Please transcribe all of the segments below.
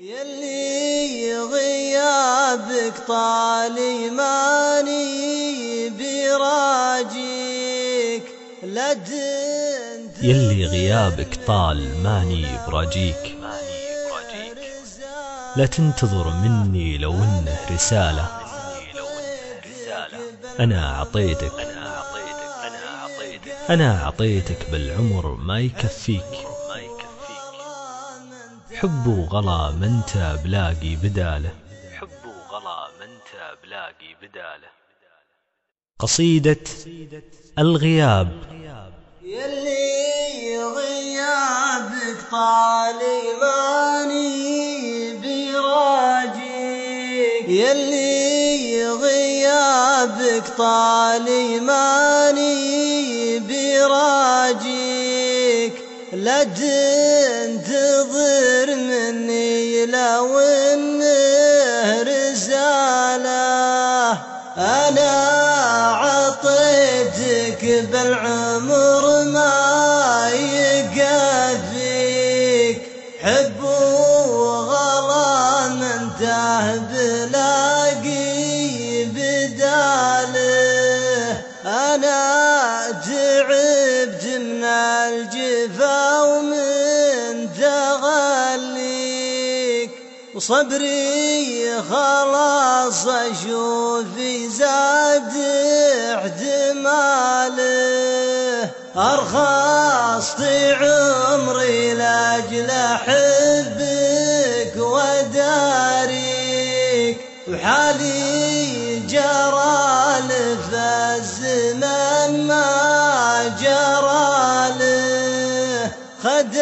يلي غيابك طالي ماني براجيك. لدن يلي غيابك طال ماني براجيك. لا تنتظر مني لو إنه رسالة. أنا أعطيتك. أنا أعطيتك بالعمر ما يكفيك. حب وغلا ما انت بلاقي بداله. حب وغلا ما انت بلاقي بداله. قصيدة الغياب. يلي غيابك طالي ماني براجيك يلي غيابك طالي ماني براجيك تنتظر انه رساله أنا عطيتك بالعمر ما يكفيك حب وغلا من بلاقي بداله. أنا تعبت من الجفا وصبري خلاص أشوف زاد احتماله ارخصت عمري لأجل أحبك وداريك وحالي جرى لف الزمن ما جرى له قلب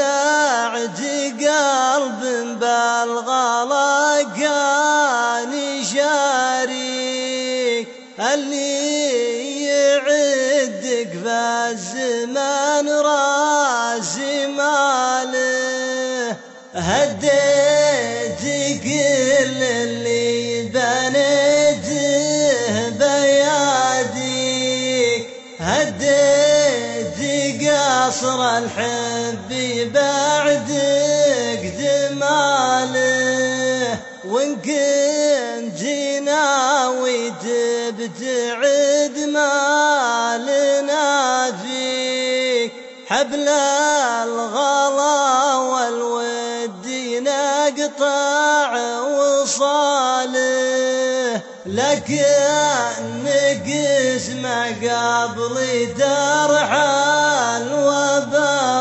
بالغلا كان شاريك اللي يعدك في الزمن راس ماله؟ هديت كل اللي بنيته بياديك. هديت قصر الحب بعدك تبتعد ما لنا فيك حبل الغلا والود نقطع وصاله. لكن قسمه قبل ترحل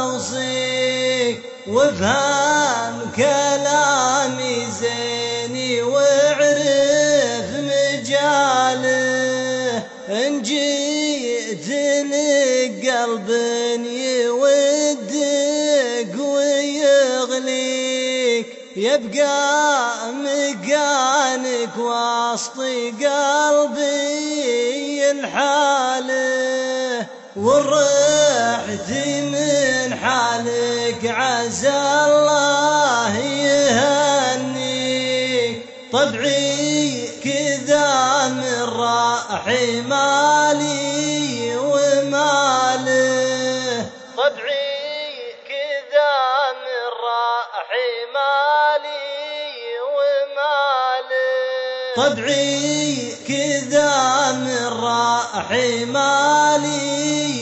وبوصيك وافهم قلب يودك ويغليك يبقى مكانك وسط قلبي الحاله ورحت من حالك عسى الله يهنيك. طبعي كذا من راحي مالي طبعي كذا من رأحي مالي.